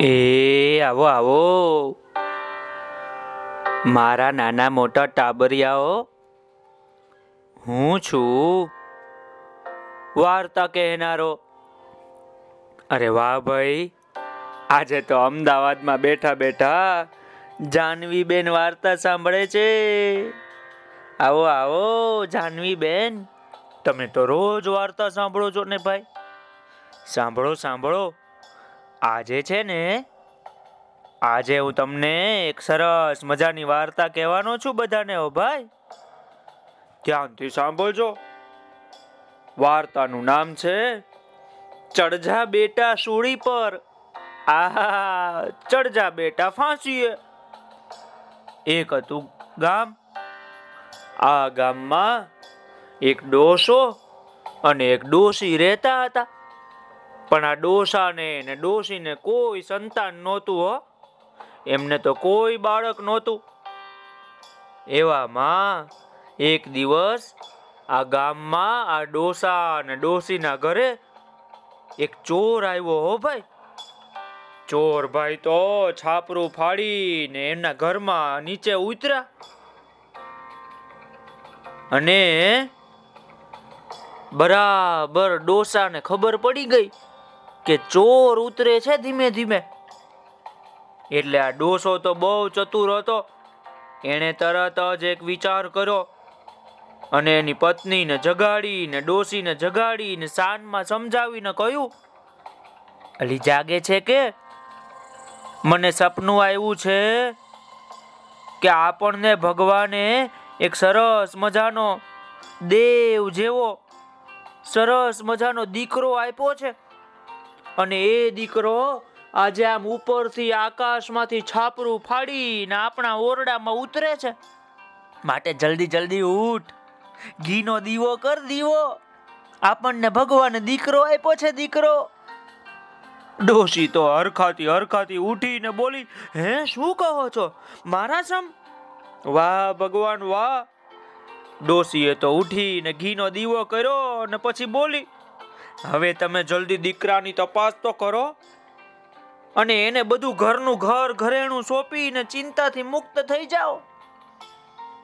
એ, આવો આવો. મારા નાના મોટા ટાબરિયાઓ, હું છું. વાર્તા કહેનારો. અરે વાહ ભાઈ, આજે તો અમદાવાદમાં બેઠા બેઠા જાનવી બેન વાર્તા સાંભળે છે. આવો આવો જાનવી બેન તમે તો રોજ વાર્તા સાંભળો છો ને ભાઈ. સાંભળો સાંભળો. આજે છે ને, આજે હું તમને એક સરસ મજાની વાર્તા કહેવાનો છું બધાને, ઓ ભાઈ. ધ્યાનથી સાંભળજો. વાર્તાનું નામ છે, ચડજા બેટા સુડી પર. આહા, ચડજા બેટા ફાંસીએ. એક હતું ગામ. આ ગામમાં એક ડોસો અને એક ડોસી રહેતા હતા. પણ આ ડોસાને ને ડોસીને કોઈ સંતાન નહોતું, હો. એમને તો કોઈ બાળક નહોતું. એવામાં એક દિવસ આ ગામમાં આ ડોસા અને ડોસીના ઘરે એક ચોર આવ્યો, હો ભાઈ. ચોર ભાઈ તો છાપરું ફાડીને એમના ઘરમાં નીચે ઉતર્યા. અને બરાબર ડોસાને ખબર પડી ગઈ. કે ચોર ઉતરે છે ધીમે ધીમે. એટલે આ ડોસો તો બહુ ચતુર હતો. એણે તરત જ એક વિચાર કર્યો અને એની પત્નીને જગાડીને, ડોસીને જગાડીને સાનમાં સમજાવીને કહ્યું, અલી જાગે છે કે? મને સપનું આવ્યું છે કે આપણને ભગવાને એક સરસ મજાનો દેવ જેવો, સરસ મજાનો દીકરો આપ્યો છે. અને એ દીકરો આજે આમ ઉપરથી આકાશમાંથી છાપરું ફાડીને આપણા ઓરડામાં ઉતરે છે. માટે જલ્દી જલ્દી ઉઠ. ઘીનો દીવો કર દીવો. આપણને ભગવાન દીકરો આપ્યો છે, દીકરો. ડોશી તો હરખાતી હરખાતી ઉઠીને બોલી, હે, શું કહો છો? મારા સમ વાહ, ભગવાન, વાહ. ડોશીએ તો ઉઠીને ઘીનો દીવો કર્યો ને પછી બોલી હવે તમે જલ્દી દીકરાની તપાસ તો કરો અને એને બધું ઘરનું ઘર ઘરેણું સોંપીને ચિંતાથી મુક્ત થઈ જાઓ.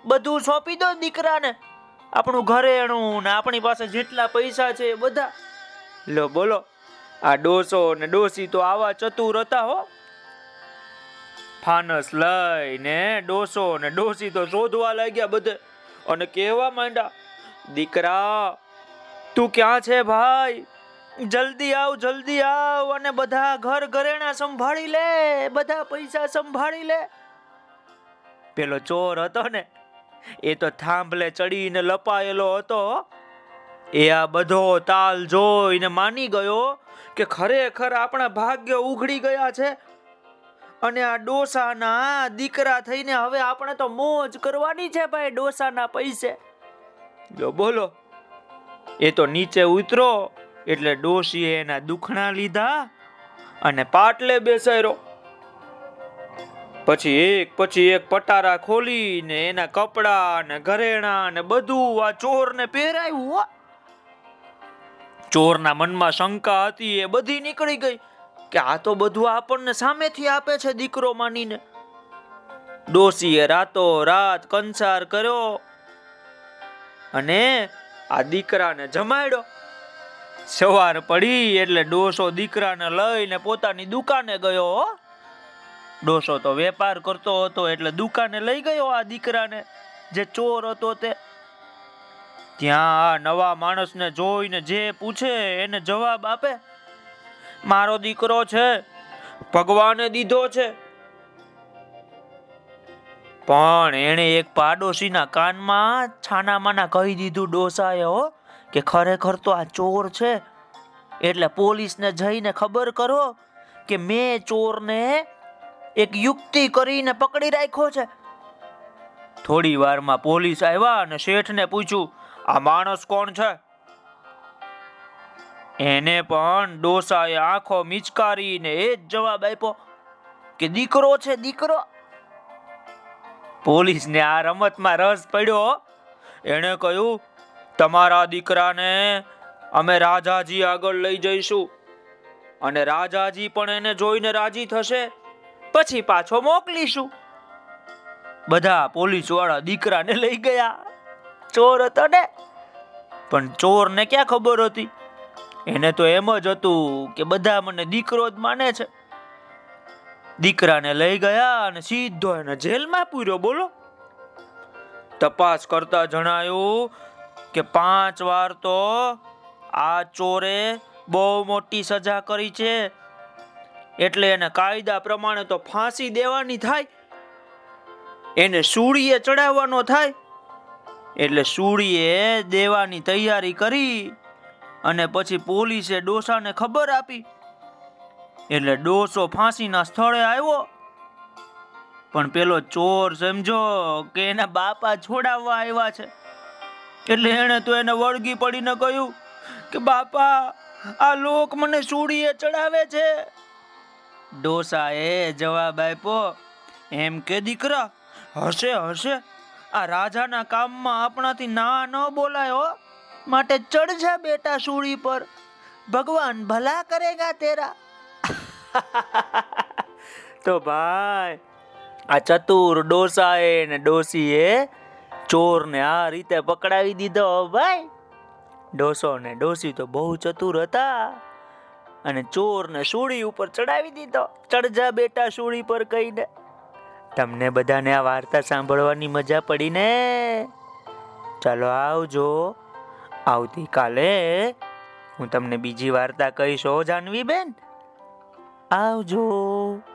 બધું સોંપી દો દીકરાને. આપણું ઘરેણું ને આપણી પાસે જેટલા પૈસા છે બધા. લો, બોલો. આ ડોસો ને ડોસી તો આવા ચતુર હતા હો. ફાનસ લઈને ડોસો ને ડોસી તો શોધવા લાગ્યા બધે. અને કહેવા માંડ્યા, દીકરા તું ક્યાં છે ભાઈ? જલ્દી આવ જલ્દી આવ અને બધા ઘર ઘરેણા સંભાળી લે, બધા પૈસા સંભાળી લે. પેલો ચોર હતો ને, એ તો થાંભલે ચડીને લપાયેલો હતો. એ આ બધો તાલ જોઈને માની ગયો કે ખરેખર આપણા ભાગ્ય ઉઘડી ગયા છે અને આ ડોસાના દીકરા થઈને હવે આપણે તો મોજ કરવાની છે ભાઈ, ડોસાના પૈસે. જો બોલો એ તો નીચે ઉતરો, એટલે ડોશીએ એના દુખણા લીધા અને પાટલે બેસાડ્યો. પછી એક પછી એક પટારા ખોલી ને એના કપડા ને ઘરેણા ને બધું આ ચોર ને પહેરાયું ચોરના મનમાં શંકા હતી, એ બધી નીકળી ગઈ કે આ તો બધું આપણને સામેથી આપે છે દીકરો માનીને. ડોશીએ રાતો રાત કંસાર કર્યો અને આ દીકરાને જમાડ્યો. સવાર પડી એટલે ડોસો દીકરાને લઈને પોતાની દુકાને ગયો ડોસો તો વેપાર કરતો હતો એટલે દુકાને લઈ ગયો આ દીકરાને. જે ચોર હતો તે. ત્યાં નવા માણસને જોઈને જે પૂછે એને જવાબ આપે. મારો દીકરો છે. ભગવાને દીધો છે. પણ એણે એક પાડોશીના કાનમાં છાનામાના કહી દીધું ડોસાએ, હો, કે ખરેખર તો આ ચોર છે. એટલે પોલીસને જઈને ખબર કરો કે મેં ચોરને એક યુક્તિ કરીને પકડી રાખ્યો છે. થોડી વારમાં પોલીસ આવ્યા અને શેઠને પૂછ્યું, આ માણસ કોણ છે? એને પણ ડોસાએ આંખો મિચકારીને એ જ જવાબ આપ્યો કે, દીકરો છે, દીકરો. પોલીસને આ રમતમાં રસ પડ્યો. એણે કહ્યું, તમારા દીકરાને અમે રાજાજી આગળ લઈ જઈશું અને રાજાજી પણ એને જોઈને રાજી થશે. પછી પાછો મોકલીશું. બધા પોલીસવાળા દીકરાને લઈ ગયા. ચોર હતો ને. પણ ચોરને ક્યાં ખબર હતી? એને તો એમ જ હતું કે બધા મને દીકરો જ માને છે. દીકરાને લઈ ગયા અને સીધો એને જેલમાં પૂર્યો. બોલો. તપાસ કરતા જણાયું કે પાંચ વાર તો આ ચોરે બહુ મોટી સજા કરી છે. એટલે એને કાયદા પ્રમાણે તો ફાંસી દેવાની થાય. એને સૂળીએ ચડાવવાનો થાય. એટલે સૂળીએ દેવાની તૈયારી કરી અને પછી પોલીસે ડોસાને ખબર આપી. એટલે ડોસો ફાંસીના સ્થળે આવ્યો. પણ પેલો ચોર સમજો કે એના બાપા છોડાવવા આવ્યા છે. એટલે એણે તો એને વળગી પડીને કહ્યું કે બાપા, આ લોક મને સૂડીએ ચડાવે છે. ડોસાએ જવાબ આપ્યો, એમ કે દીકરા, હશે હશે. આ રાજાના કામમાં આપણાથી ના ન બોલાયો માટે ચડજા બેટા સૂળી પર. ભગવાન ભલા કરેગા તેરા. તો ભાઈ, આ ચતુર ડોસાએ ને ડોસીએ ચોરને આ રીતે પકડાવી દીધો ભાઈ. ડોસો ને ડોસી તો બહુ ચતુર હતા અને ચોરને સૂળી ઉપર ચડાવી દીધો. ચડજા બેટા સૂળી પર કહીને. તમને બધાને આ વાર્તા સાંભળવાની મજા પડી ને? ચાલો આવજો. આવતીકાલે હું તમને બીજી વાર્તા કહીશ જાનવી બેન આવજો.